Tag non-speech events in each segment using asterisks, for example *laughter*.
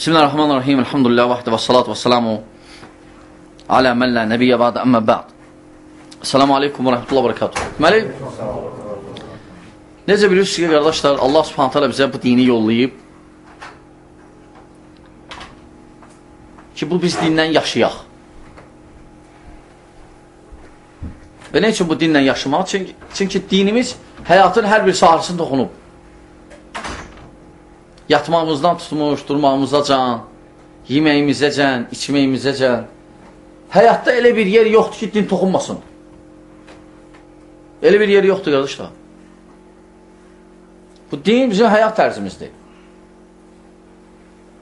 Bismillahirrahmanirrahim. Elhamdülillah vahdə və salatu və salamu alə mən lə nəbiyyə bədə əmmə bəd. Selamu aleykum və rəhmətullah və rəkatuhu. Deməli, necə bilirsiniz ki, qardaşlar, Allah subhanətə alə bizə bu dini yollayıb ki, bu biz dindən yaşayaq. Və nə üçün bu dinlə yaşamaq? Çünki, çünki dinimiz həyatın hər bir sahəsini toxunub. Yatmağımızdan tutmuş, durmağımıza can, yeməyimizə can, içməyimizə can. Həyatda elə bir yer yoxdur ki, din toxunmasın. Elə bir yer yoxdur, qardaşlar. Bu din bizim həyat tərzimizdir.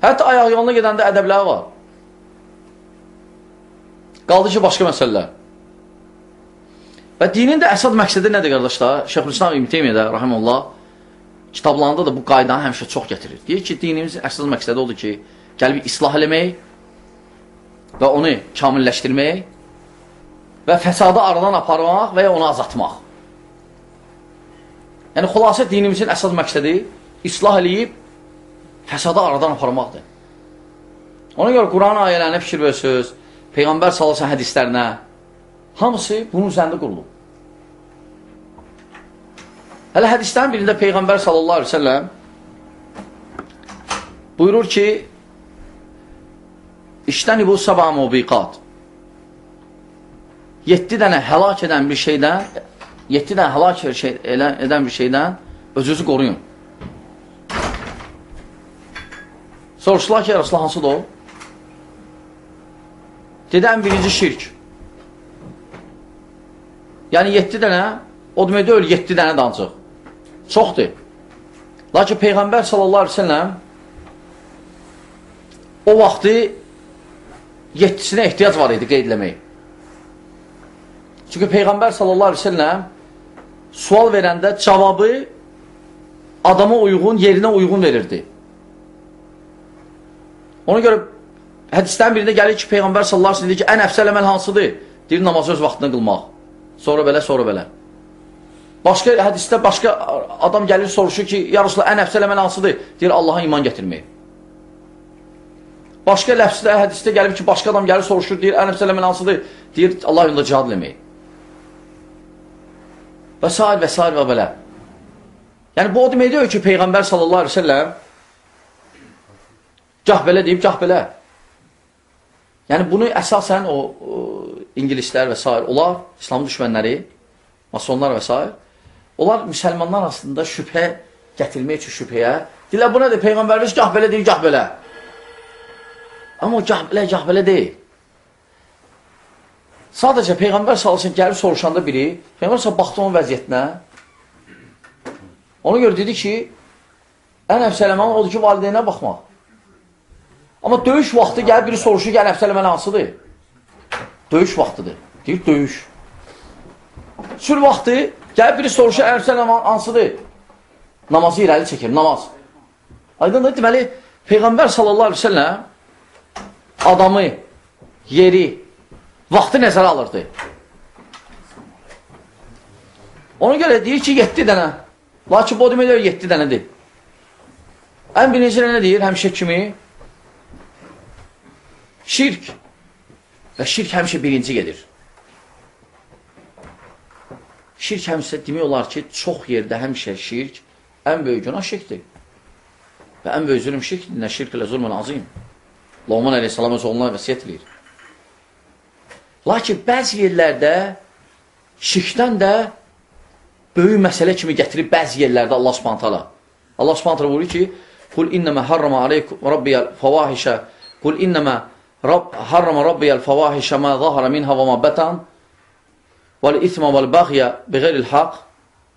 Hətta ayaq yoluna gedəndə ədəbləri var. Qaldı ki, başqa məsələlər. Və dinin də əsad məqsədi nədir, qardaşlar? Şeyxülislam İbn Teymiyyə rahimullah, kitablarında da bu qaydanı həmişə çox gətirir. Deyir ki, dinimizin əsas məqsədi odur ki, qəlbi islah eləmək və onu kamilləşdirmək və fəsadı aradan aparmaq və ya onu azaltmaq. Yəni, xülasə dinimizin əsas məqsədi islah eləyib fəsadı aradan aparmaqdır. Ona görə Quran ayələrinə fikir verirsiniz, Peyğəmbər salısan hədislərinə, hamısı bunun üzərində qurulub. Hələ hədislərin birində Peyğəmbər sallallahu aleyhi ve selləm buyurur ki, İştəni bu sabah mubiqat. 7 dənə həlak edən bir şeydən, 7 dənə həlak şey, edən bir şeydən özünüzü qoruyun. Soruşdular ki, Rasulah hansıdır o? Dedən birinci şirk. Yəni 7 dənə, o demək deyil, 7 dənə dancıq. Çoxdur. Lakin Peyğəmbər sallallahu aleyhi ve selləm o vaxtı yettisinə ehtiyac var idi qeydləmək. Çünki Peyğəmbər sallallahu aleyhi ve selləm sual verəndə cavabı adama uyğun, yerinə uyğun verirdi. Ona görə hədislərin birində gəlir ki, Peyğəmbər sallallahu aleyhi ve selləm deyir ki, ən əfsəl əməl hansıdır? Deyir, namazı öz vaxtında qılmaq. Sonra belə, sonra belə. Başqa hədisdə başqa adam gəlir soruşur ki, ya Rasulullah, ən əfsəl əməl hansıdır? Deyir, Allaha iman gətirmək. Başqa ləfsdə, hədisdə gəlib ki, başqa adam gəlir soruşur, deyir, ən əfsəl əməl hansıdır? Deyir, Allah yolunda cihad eləmək. Və s. və s. və belə. Yəni, bu o demək deyir ki, Peyğəmbər sallallahu aleyhi ve selləm gah belə deyib, gah belə. Yəni, bunu əsasən o, o ingilislər və s. onlar, İslam düşmənləri, masonlar və s. Onlar müsəlmanlar arasında şübhə gətirmək üçün şübhəyə. Deyirlər, bu nədir? Peyğəmbərimiz gah belə deyir, gah belə. Amma o gah belə, gah belə deyil. Sadəcə Peyğəmbər salsın gəlib soruşanda biri, Peyğəmbər salsın baxdı onun vəziyyətinə. Ona görə dedi ki, ən əfsələmən odur ki, valideynə baxmaq. Amma döyüş vaxtı gəlib biri soruşur ki, ən əfsələmən hansıdır? Döyüş vaxtıdır. Deyir, döyüş. Sür vaxtı Gəlib biri soruşur, ərsə hansıdır? Namazı irəli çəkir, namaz. Aydındır, deməli, Peyğəmbər sallallahu aleyhi ve selləm adamı, yeri, vaxtı nəzərə alırdı. Ona görə deyir ki, 7 dənə. Lakin bu demək 7 dənədir. Ən birinci nə deyir, həmişə kimi? Şirk. Və şirk həmişə birinci gedir. Şirk həmsə demək olar ki, çox yerdə həmişə şirk ən böyük günah şirkdir. Və ən böyük zülüm şirkdir. Nə şirk ilə zulmün azim. Loğman əleyhissalam öz onlara vəsiyyət edir. Lakin bəzi yerlərdə şirkdən də böyük məsələ kimi gətirib bəzi yerlərdə Allah subhantala. Allah subhantala buyurur ki, Qul innəmə harrama aleykum rabbiyəl fəvahişə Qul innəmə Rab, harrama rabbiyəl fəvahişə mə zahara minhə və mə bətən والإثم والبغي بغير الحق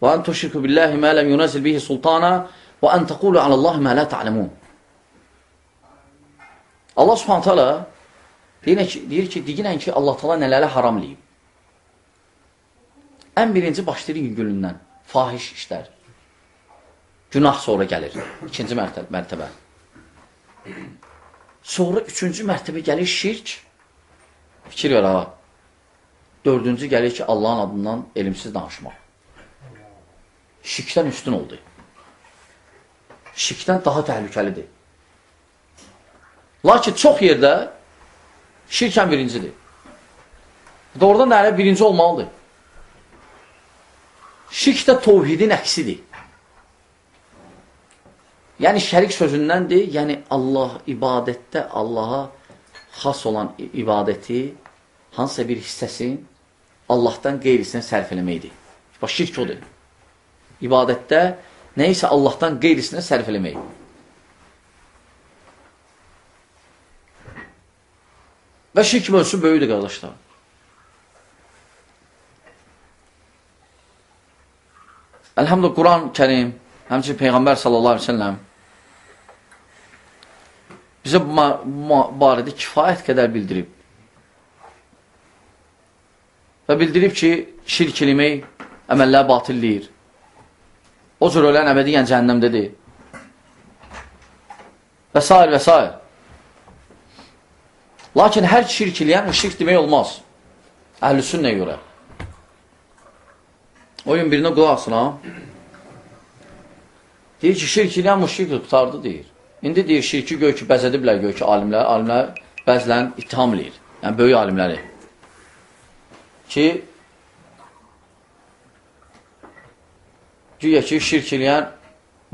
وأن تشركوا بالله ما لم ينزل به سلطانا وأن تقولوا على الله ما لا تعلمون Allah subhanət hala deyir ki, deyir ki, deyirən ki, Allah tala nələrə haram ləyib. Ən birinci başlayır gülündən, fahiş işlər. Günah sonra gəlir, ikinci mərtəbə. mərtəbə. Sonra üçüncü mərtəbə gəlir şirk. Fikir ver ha. Dördüncü gəlir ki, Allahın adından elmsiz danışmaq. Şirkdən üstün oldu. Şirkdən daha təhlükəlidir. Lakin çox yerdə şirkən birincidir. Doğrudan nələ birinci olmalıdır. Şirk də tovhidin əksidir. Yəni şərik sözündəndir, yəni Allah ibadətdə Allaha xas olan ibadəti hansısa bir hissəsin Allahdan qeyrisinə sərf eləməkdir. Bax, şirk odur. İbadətdə nə isə Allahdan qeyrisinə sərf eləmək. Və şirk mövzusu böyüdür, qardaşlar. Əlhamdülillah, Quran-Kərim, həmçin Peyğəmbər sallallahu aleyhi ve selləm bizə bu barədə kifayət qədər bildirib. Və bildirib ki, şirk eləmək əməllər batilləyir. O cür ölən əbədiyyən cəhənnəmdədir. Və s. və s. Lakin hər şirk eləyən şirk demək olmaz. Əhl-i sünnəyə görə. O gün birinə qulaq asın, ha? Deyir ki, şirk ilə müşrikdir, qutardı, deyir. İndi deyir, şirki göy ki, bəzədiblər göy ki, alimlər, alimlər bəzilən ittiham eləyir. Yəni, böyük alimləri. Ki, güya ki, şirk eləyən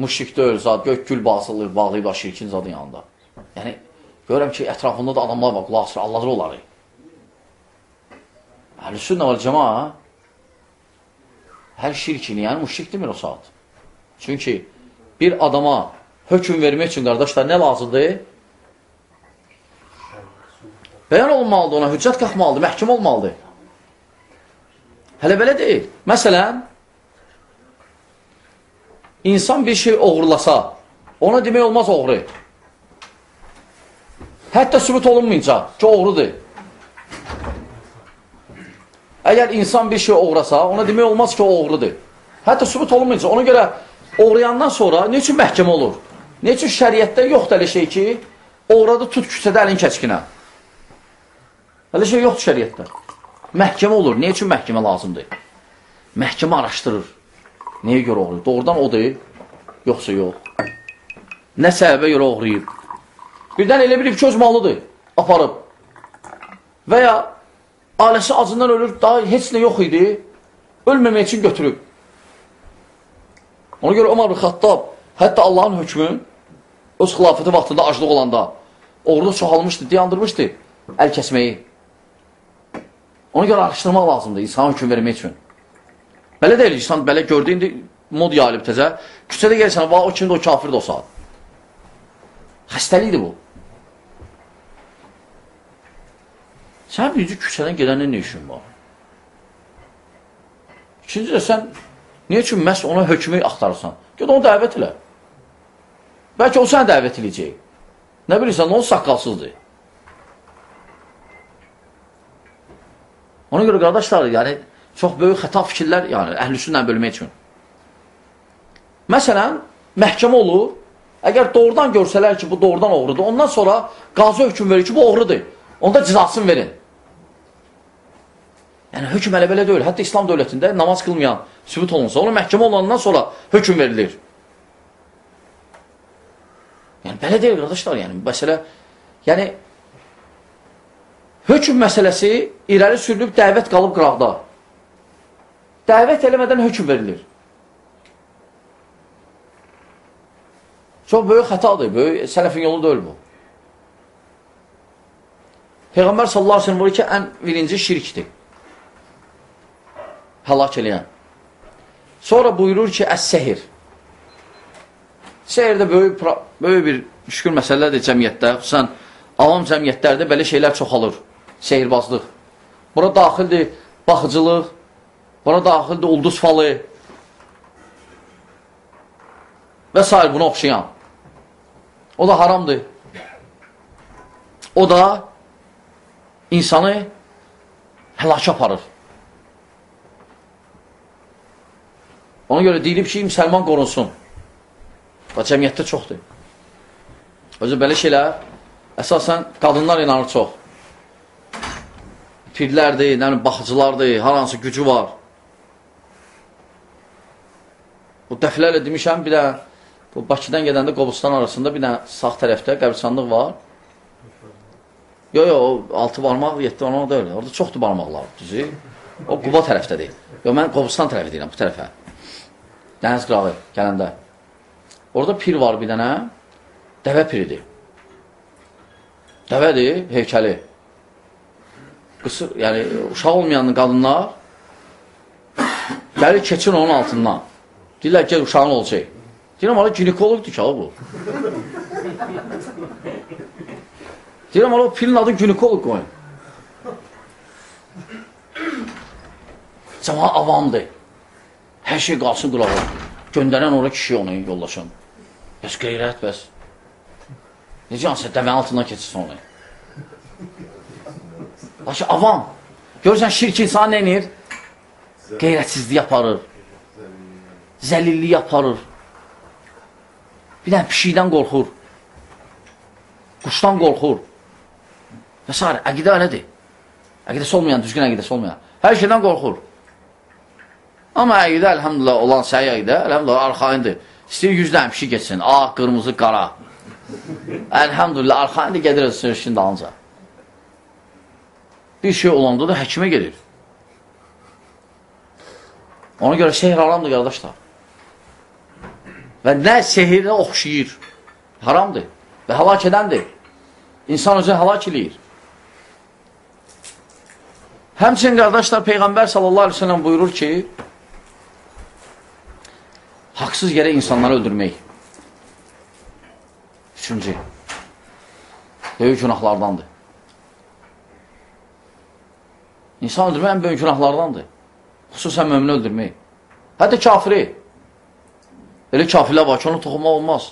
müşrik deyil, zad, gök gül basılır, bağlayıblar şirkin zadı yanında. Yəni, görürəm ki, ətrafında da adamlar var, qulaq asır, Allahdır onları. Əhl-i sünnə var, cəma, hər şirk eləyən müşrik demir o saat. Çünki bir adama hökum vermək üçün, qardaşlar, nə lazımdır? Bəyan olmalıdır ona, hüccət qalxmalıdır, məhkum olmalıdır. Hələ belə deyil. Məsələn, insan bir şey oğurlasa, ona demək olmaz oğru. Hətta sübut olunmayınca ki, oğrudur. Əgər insan bir şey oğrasa, ona demək olmaz ki, oğrudur. Hətta sübut olunmayınca, ona görə oğrayandan sonra ne üçün məhkəmə olur? Ne üçün şəriətdə yoxdur elə şey ki, oğradı tut küçədə əlin kəçkinə. Elə şey yoxdur şəriətdə. Məhkəmə olur. Ne üçün məhkəmə lazımdır? Məhkəmə araşdırır. Nəyə görə oğrayıb? Doğrudan odur, yoxsa yox. Nə səbəbə görə oğrayıb? Birdən elə bilib ki, öz malıdır, aparıb. Və ya ailəsi acından ölür, daha heç nə yox idi, ölməmək üçün götürüb. Ona görə Ömər Xattab hətta Allahın hökmü öz xilafəti vaxtında aclıq olanda oğurluq çoxalmışdı, dayandırmışdı əl kəsməyi. Ona görə araşdırmaq lazımdır insana hökm vermək üçün. Belə deyil, insan belə gördü, indi mod yayılıb təzə. Küçədə gəlsən, o kimdir, o kafirdir o saat. Xəstəlikdir bu. Sən birinci küçədən gedəndə nə işin var? İkinci də sən niyə üçün məhz ona hökmü axtarırsan? Ged onu dəvət elə. Bəlkə o sənə dəvət eləyəcək. Nə bilirsən, o saqqalsızdır. Ona görə qardaşlar, yəni çox böyük xəta fikirlər, yəni əhlüsünlə bölmək üçün. Məsələn, məhkəmə olur, əgər doğrudan görsələr ki, bu doğrudan oğrudur, ondan sonra qazı hökm verir ki, bu oğrudur. Onda cizasını verin. Yəni, hökm elə belə deyil. Hətta İslam dövlətində namaz qılmayan sübut olunsa, ona məhkəmə olandan sonra hökm verilir. Yəni, belə deyil, qardaşlar. Yəni, məsələ, yəni, hökm məsələsi irəli sürülüb, dəvət qalıb qıraqda. Dəvət eləmədən hökm verilir. Çox böyük xətadır, böyük sələfin yolu deyil bu. Peyğəmbər sallallahu aleyhi ve sellem buyur ki, ən birinci şirkdir. Həlak eləyən. Sonra buyurur ki, əs-sehir. Sehir də böyük, böyük bir müşkül məsələdir cəmiyyətdə. Xüsusən, avam cəmiyyətlərdə belə şeylər çoxalır. Sehirbazlıq. Bura daxildir baxıcılıq, bura daxildir ulduz falı və s. buna oxşayan. O da haramdır. O da insanı həlaka aparır. Ona görə deyilib ki, müsəlman qorunsun. Və cəmiyyətdə çoxdur. Özü belə şeylər əsasən qadınlar inanır çox. Pirlərdir, yəni, baxıcılardır, hər hansı gücü var. Bu dəflərlə demişəm, bir də bu Bakıdan gedəndə Qobustan arasında bir də sağ tərəfdə qəbristanlıq var. Yox, yox, o 6 barmaq, 7 barmaq deyil. Orada çoxdur barmaqlar, düzü. O Quba tərəfdədir. Yox, mən Qobustan tərəfi deyirəm, bu tərəfə. Dəniz qırağı gələndə. Orada pir var bir dənə, dəvə piridir. Dəvədir, heykəli. Qısır, yəni uşaq olmayan qadınlar gəlir *coughs* keçin onun altından. Deyirlər, gəl uşağın olacaq. Deyirəm, ala ginekologdur ki, bu. Deyirəm, ala o pilin adı ginekolog qoyun. Cəma avamdır. Hər şey qalsın qulağı. Göndərən ora kişi onu, yoldaşım. Bəs qeyrət, bəs. Necə hansı, dəvənin altından keçirsin onu. Lakin avam. Görürsən, şirk insan nə edir? Qeyrətsizlik aparır. Zəlillik aparır. Bir dənə pişikdən qorxur. Quşdan qorxur. Və s. Əqidə elədir. Əqidəsi olmayan, düzgün əqidəsi olmayan. Hər şeydən qorxur. Amma əqidə, əlhamdülillah, olan səhi əqidə, əlhamdülillah, arxayındır. İstəyir 100 dənə pişik geçsin. Ağ, qırmızı, qara. əlhamdülillah, arxayındır, gedir sürüşün dalınca. Bir şey olanda da həkimə gedir. Ona görə şehir haramdır, qardaşlar. Və nə sehirə oxşayır. Haramdır və həlak edəndir. İnsan özü həlak eləyir. Həmçin, qardaşlar, Peyğəmbər sallallahu aleyhi ve sellem buyurur ki, haqsız yerə insanları öldürmək. Üçüncü, böyük günahlardandır. İnsan öldürmək ən böyük günahlardandır. Xüsusən mömini öldürmək. Hətta kafiri. Elə kafirlər var ki, onu toxunmaq olmaz.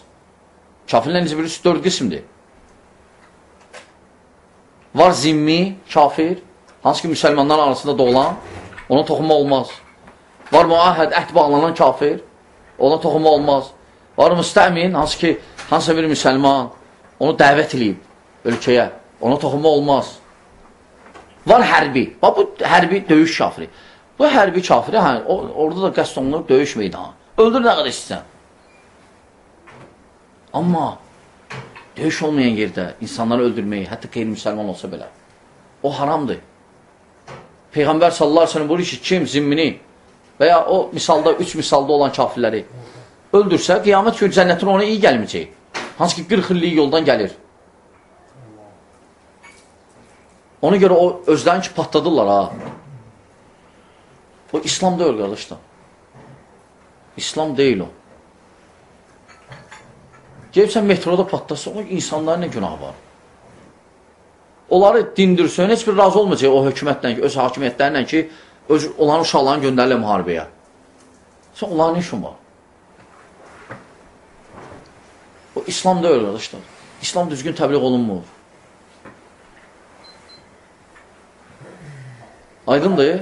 Kafirlərin necə birisi dörd qismdir. Var zimmi, kafir, hansı ki müsəlmanlar arasında doğulan, ona toxunmaq olmaz. Var müahəd, əhd bağlanan kafir, ona toxunmaq olmaz. Var müstəmin, hansı ki, hansısa bir müsəlman onu dəvət edib ölkəyə, ona toxunmaq olmaz. Var hərbi, bax bu hərbi döyüş kafiri. Bu hərbi kafiri, hə, orada da qəst olunur döyüş meydanı. Öldür nə qədər istəyən. Amma döyüş olmayan yerdə insanları öldürməyi, hətta qeyri-müsəlman olsa belə, o haramdır. Peyğəmbər sallallahu aleyhi buyurur ki, kim zimmini və ya o misalda, üç misalda olan kafirləri öldürsə, qiyamət gün cənnətin ona iyi gəlməyəcək. Hansı ki, 40 illik yoldan gəlir. Ona görə o özlərini ki, patladırlar ha. O İslam deyil, qardaşlar. İslam deyil o. Gelibsən metroda patlasın, o insanların nə günahı var? Onları dindirsən, heç bir razı olmayacaq o hökumətlə, öz hakimiyyətlərlə ki, öz, onların uşaqlarını göndərirlər müharibəyə. Sən onların işin var. O İslam deyil, qardaşlar. İslam düzgün təbliğ olunmur. Aydındır.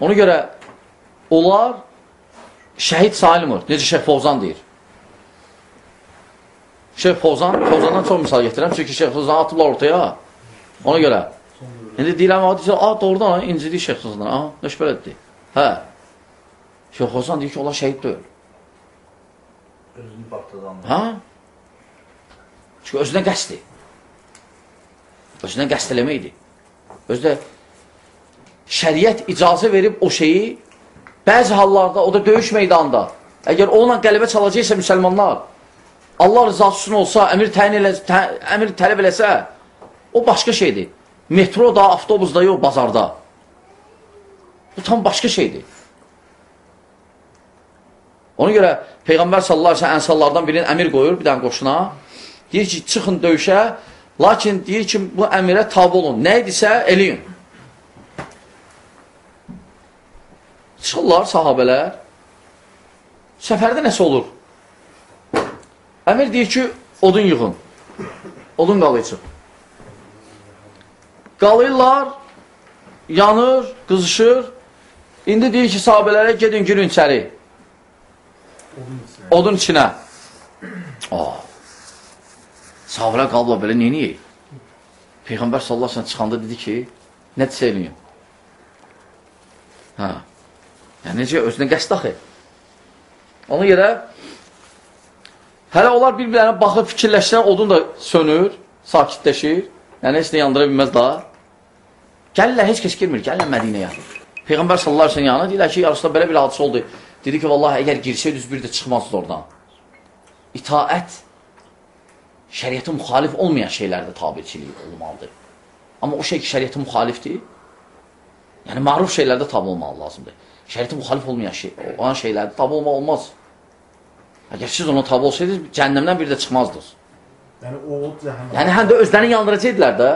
Ona görə onlar şəhid sayılmır. Necə Şeyh Fovzan deyir. Şeyh Fovzan, Fovzandan çox misal getirəm. Çünki Şeyh Fovzan atıblar ortaya. Ona görə. İndi deyirəm, a, doğrudan, incidik Şeyh Fovzan. Aha, nə şübhələtdir. Hə. Şeyh Fovzan deyir ki, onlar şəhid deyil. Özünü partladanlar. Hə? Çünki özünə qəsdi. Özünə qəst eləməkdir. Özdə şəriət icazə verib o şeyi bəzi hallarda, o da döyüş meydanında, əgər onunla qələbə çalacaqsa müsəlmanlar, Allah rızası olsa, əmir, təyin elə, tə, əmir tələb eləsə, o başqa şeydir. Metro da, avtobusda yox, bazarda. Bu tam başqa şeydir. Ona görə Peyğəmbər sallallahu aleyhi ve sellem ənsallardan birinin əmir qoyur bir dənə qoşuna. Deyir ki, çıxın döyüşə, lakin deyir ki, bu əmirə tabi olun. Nə idisə, eləyin. Çıxırlar sahabələr. Səfərdə nəsə olur? Əmir deyir ki, odun yığın. Odun qalayıcıq. Qalıyırlar, yanır, qızışır. İndi deyir ki, sahabələrə gedin, girin içəri. Odun içinə. Aa. Sahabələr qalıblar belə, neyini Peyğəmbər sallallahu aleyhi çıxanda dedi ki, nə desə eləyin? Hə. Yəni, necə özünə qəst axı? Ona görə Hələ onlar bir-birlərinə baxıb fikirləşsən, odun da sönür, sakitləşir. Yəni, heç nə yandıra bilməz daha. Gəlirlər, heç kəs girmir, gəlirlər Mədinəyə. Peyğəmbər sallallahu aleyhi yanına deyirlər ki, yarısında belə bir hadisə oldu. Dedi ki, vallahi əgər girsəydiniz bir də çıxmazdı oradan. İtaət şəriətə müxalif olmayan şeylərdə tabiçilik olmalıdır. Amma o şey ki, şəriətə müxalifdir, yəni maruf şeylərdə tabi olmalı lazımdır. Şəriətə müxalif olmayan şey, olan şeylərdə tabi olmaq olmaz. Əgər siz ona tabi olsaydınız, cəhənnəmdən bir də çıxmazdınız. Yəni o od cəhənnəm. Yəni həm də özlərini yandıracaqdılar da.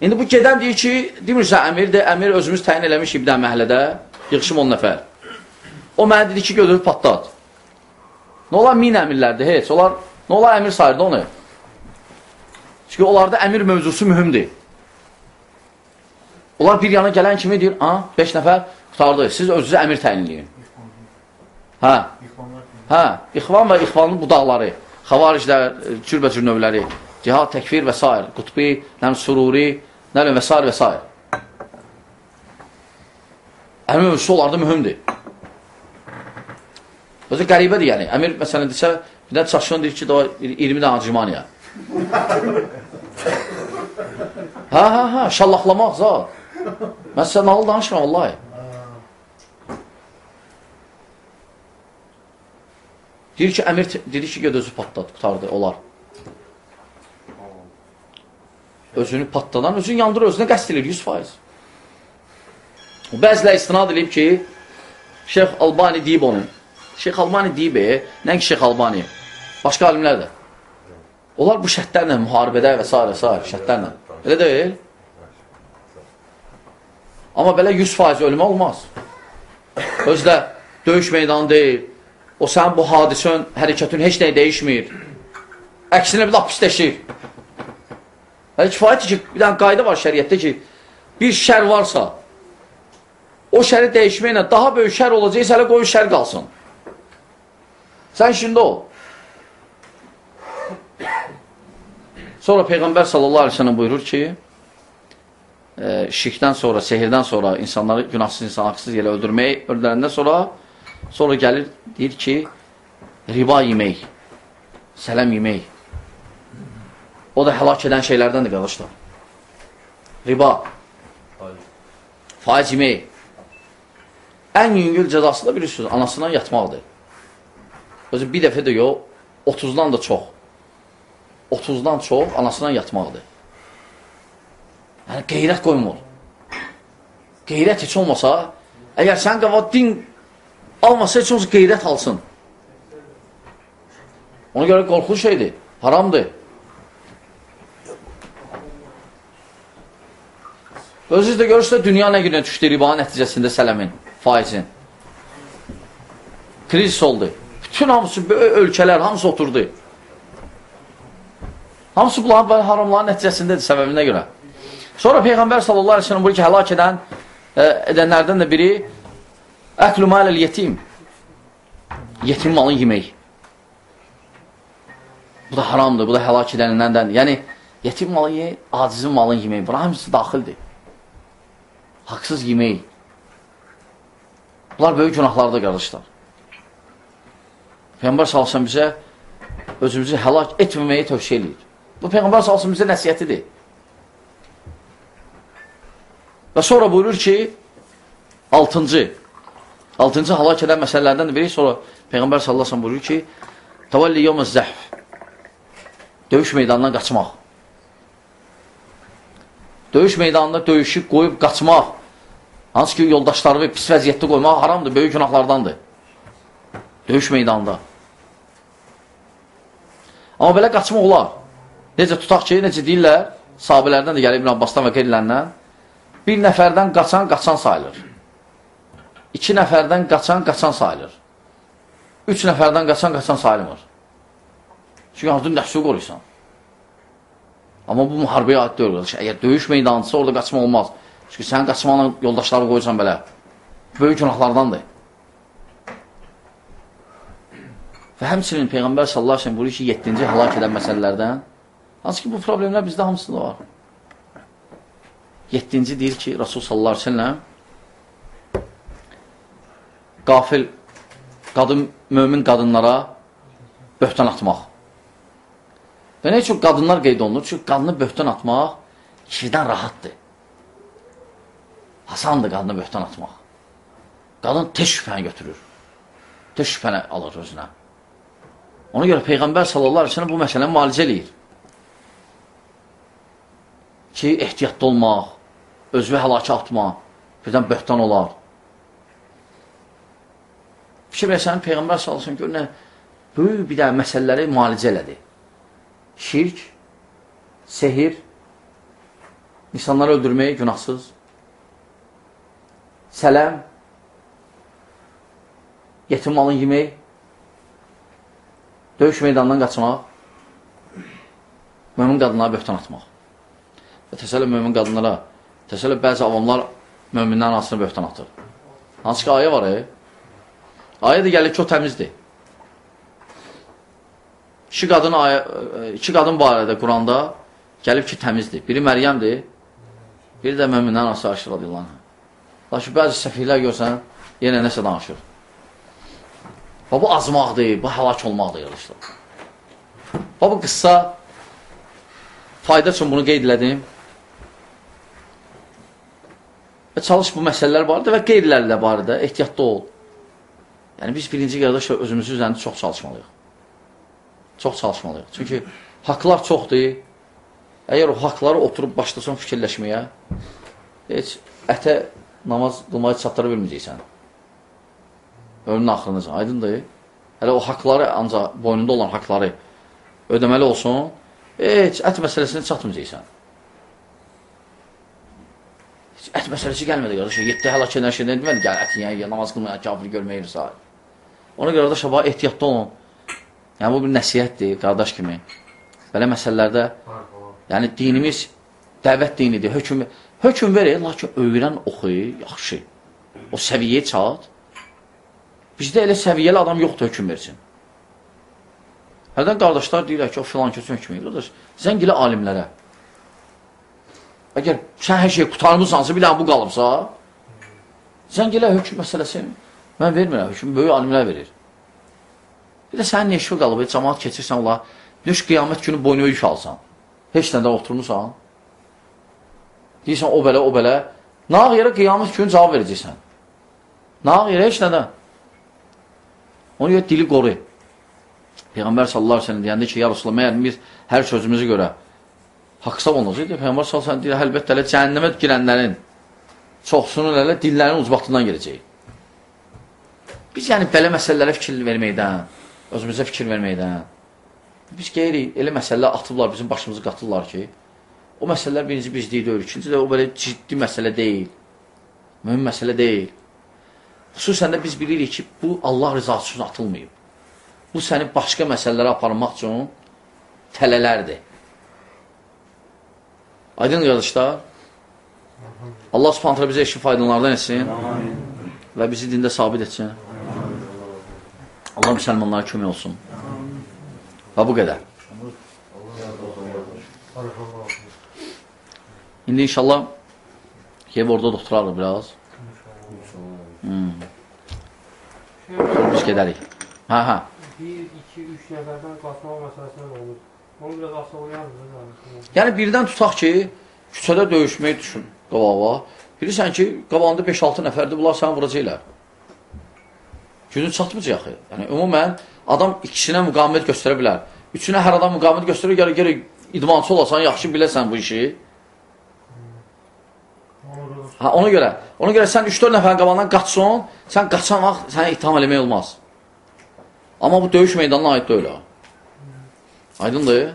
İndi bu gedən deyir ki, demirsə əmirdir, əmir özümüz təyin eləmişik bir dənə məhəllədə, yığışım 10 nəfər. O mənə dedi ki, götürüb patlat. Nə olar min əmirlərdir, heç. Onlar, nə olar əmir sayırdı onu? Çünki onlarda əmir mövzusu mühümdir. Onlar bir yana gələn kimi deyir, ha, 5 nəfər qutardı, siz özünüzə əmir təyinləyin. Hə, İxvanlar kimi. hə, ixvan və ixvanın budaqları, xavariclər, cürbəcür növləri, cihad, təkfir və s. qutbi, nəm, sururi, nəm, və s. və s. Əmir mövzusu onlarda mühümdir. Özü qəribədir yəni. Əmir məsələn desə, bir də çaşın deyir ki, daha 20 dənə acımaniya. Hə, hə, hə, şallaxlamaq zat. Mən sizə nağıl danışmıram, vallahi. Deyir ki, əmir dedi ki, ged özü patlat, qutardı, olar. Özünü patladan, özünü yandır, özünə qəst edir, 100%. Bəzilə istinad edib ki, Şeyx Albani deyib onun. Şeyx Albani deyib, e, nəinki Şeyx Albani, başqa alimlər də. Onlar bu şərtlərlə müharibədə və s. s. şərtlərlə. Elə deyil. Amma belə 100% ölümə olmaz. Özdə döyüş meydanı deyil. O sənin bu hadisən, hərəkətin heç nəyi dəyişmir. Əksinə bir lap pisləşir. Yəni, kifayətdir ki, bir dənə qayda var şəriətdə ki, bir şər varsa, o şəri dəyişməklə daha böyük şər olacaqsa, hələ qoyun şər qalsın. Sən şimdi ol. Sonra Peyğəmbər sallallahu aleyhi ve sellem buyurur ki, e, şirkdən sonra, sehirdən sonra insanları günahsız insan haqsız yerə öldürmək, öldürəndən sonra sonra gəlir, deyir ki, riba yemək, sələm yemək. O da həlak edən şeylərdəndir, qardaşlar. Riba, faiz yemək. Ən yüngül cəzası da bilirsiniz, anasından yatmaqdır. Özü bir dəfə də yox, 30-dan da çox. 30-dan çox anasından yatmaqdır. Yəni, qeyrət qoymur. Qeyrət heç olmasa, əgər sən qavad din almasa heç olmasa qeyrət alsın. Ona görə qorxulu şeydir, haramdır. Özünüz də görürsünüz, dünya nə günə düşdü ribanın nəticəsində sələmin, faizin. Kriz oldu. Bütün hamısı, ölkələr, hamısı oturdu. Hamısı bunların haramların nəticəsindədir, səbəbinə görə. Sonra Peyğəmbər sallallahu aleyhi ve sellem bu ki, həlak edən, e, edənlərdən də biri əklü maləl yetim. Yetim malın yemək. Bu da haramdır, bu da həlak edənindən. Yəni, yetim malı yemək, acizin malın yemək. Buna hamısı daxildir. Haqsız yemək. Bunlar böyük günahlarda qardaşlar. Peyğəmbər salsın bizə özümüzü həlak etməməyi tövsiyə edir. Bu Peyğəmbər salsın bizə nəsiyyətidir. Və sonra buyurur ki, altıncı, altıncı halak edən məsələlərdən biri, sonra Peyğəmbər sallallahu aleyhi buyurur ki, Təvəlli yomuz zəhv, döyüş meydanından qaçmaq. Döyüş meydanında döyüşü qoyub qaçmaq, hansı ki, yoldaşlarını pis vəziyyətdə qoymaq haramdır, böyük günahlardandır. Döyüş meydanında. Amma belə qaçmaq olar. Necə tutaq ki, necə deyirlər, sahabələrdən də gəlib İbn Abbasdan və qeyrilərindən, bir nəfərdən qaçan, qaçan sayılır. İki nəfərdən qaçan, qaçan sayılır. Üç nəfərdən qaçan, qaçan sayılmır. Çünki artıq nəfsi qoruysan. Amma bu müharibəyə aid deyil. Əgər döyüş meydançısı orada qaçma olmaz. Çünki sən qaçmaqla yoldaşları qoyursan belə. Böyük günahlardandır. Və həmçinin Peyğəmbər sallallahu aleyhi ve sellem buyurur ki, 7-ci həlak edən məsələlərdən hansı ki, bu problemlər bizdə hamısında var. 7-ci deyir ki, Rasul sallallahu aleyhi ve sellem qafil qadın, mömin qadınlara böhtan atmaq. Və nə üçün qadınlar qeyd olunur? Çünki qadını böhtan atmaq kişidən rahatdır. Hasandır qadını böhtan atmaq. Qadın tez şübhəni götürür. Tez şübhəni alır özünə. Ona görə Peyğəmbər sallallahu aleyhi ve sellem bu məsələni müalicə eləyir. Ki, ehtiyatlı olmaq, özünü həlakə atmaq, birdən böhtan olar. Fikir versən, Peyğəmbər sellem gör, nə, böyük bir də məsələləri müalicə elədi. Şirk, sehir, insanları öldürmək günahsız, sələm, yetim malın yemək, döyüş meydanından qaçmaq, mömin qadınlara böhtan atmaq. Və təsələ mömin qadınlara, təsələ bəzi avamlar möminlərin arasına böhtan atır. Hansı ki, ayə var, e? Ayə də gəlir ki, o təmizdir. İki qadın, ayə, iki qadın barədə Quranda gəlib ki, təmizdir. Biri Məryəmdir, biri də möminlərin arasına aşır radiyallahu. Lakin bəzi səfihlər görsən, yenə nəsə danışır. Və bu azmaqdır, bu həlak olmaqdır yığılışlar. Və bu qıssa fayda üçün bunu qeyd elədim. Və çalış bu məsələlər barədə və qeyrilərlə barədə ehtiyatlı ol. Yəni biz birinci qardaş özümüzün üzərində çox çalışmalıyıq. Çox çalışmalıyıq. Çünki haqlar çoxdur. Əgər o haqları oturub başlasan fikirləşməyə, heç ətə namaz qılmayı çatdıra bilməyəcəksən. Ömrünün axırınacan. Aydındır. Hələ o haqları, ancaq boynunda olan haqları ödəməli olsun, heç ət məsələsini çatmayacaqsan. Ət məsələsi gəlmədi, qardaş. 7 həlak edən şeydən deməli, gəl ətin yəni, namaz qılmayan kafir görməyə irsa. Ona görə qardaş, sabah ehtiyatlı olun. Yəni, bu bir nəsiyyətdir, qardaş kimi. Belə məsələlərdə, yəni dinimiz dəvət dinidir, hökm, hökm verir, lakin öyrən, oxu, yaxşı. O səviyyəyə çat. Bizdə elə səviyyəli adam yoxdur hökm versin. Hərdən qardaşlar deyirlər ki, o filan kəsin hökmü. Qardaş, zəng ilə alimlərə. Əgər sən hər şeyi qutarmısansa, bir bu qalıbsa, zəng ilə hökm məsələsini mən vermirəm, hökm böyük alimlər verir. Bir də sənin neşvi qalıb, cəmaat keçirsən ola, düş qiyamət günü boynu yük alsan. Heç nədən oturmuşsan. Deyirsən, o belə, o belə. Nağ yerə qiyamət günü cavab verəcəksən. Nağ yerə heç nədən. Onu görə dili qoru. Peyğəmbər sallallahu aleyhi ve sellem deyəndə ki, ya Rasulullah, məyər biz hər sözümüzü görə haqsaq olunacaq. Peyğəmbər sallallahu deyir, əlbəttə elə cəhənnəmə girənlərin çoxsunun elə dillərinin ucbatından gələcək. Biz yəni belə məsələlərə fikir verməkdən, özümüzə fikir verməkdən, biz qeyri elə məsələlər atıblar, bizim başımızı qatırlar ki, o məsələlər birinci biz deyil, ikinci də o belə ciddi məsələ deyil, mühüm məsələ deyil. Xüsusən də biz bilirik ki, bu Allah rızası üçün atılmayıb. Bu səni başqa məsələlərə aparmaq üçün tələlərdir. Aydın qardaşlar, Allah subhanətlə bizə eşki faydalardan etsin Amin. və bizi dində sabit etsin. Allah müsəlmanlara kömək olsun. Amin. Və bu qədər. İndi inşallah ev orada doktorarıq biraz. Hmm. Biz gedərik. Hə, hə. 1-2-3 nəfərdən qaçmaq məsələsindən olur. Onu biraz açıqlayarız. Yəni birdən tutaq ki, küçədə döyüşmək düşün qabağa. Bilirsən ki, qabağında 5-6 nəfərdir, bunlar səni vuracaqlar. Gücün çatmayacaq. Yəni ümumən adam ikisinə müqavimət göstərə bilər. Üçünə hər adam müqavimət göstərir, gəlir gərək idmançı olasan, yaxşı biləsən bu işi. Ha, ona görə, ona görə sən 3-4 nəfərin qabağından qaçsan, sən qaçan vaxt sənə ittiham eləmək olmaz. Amma bu döyüş meydanına aid deyil ha. Aydındır?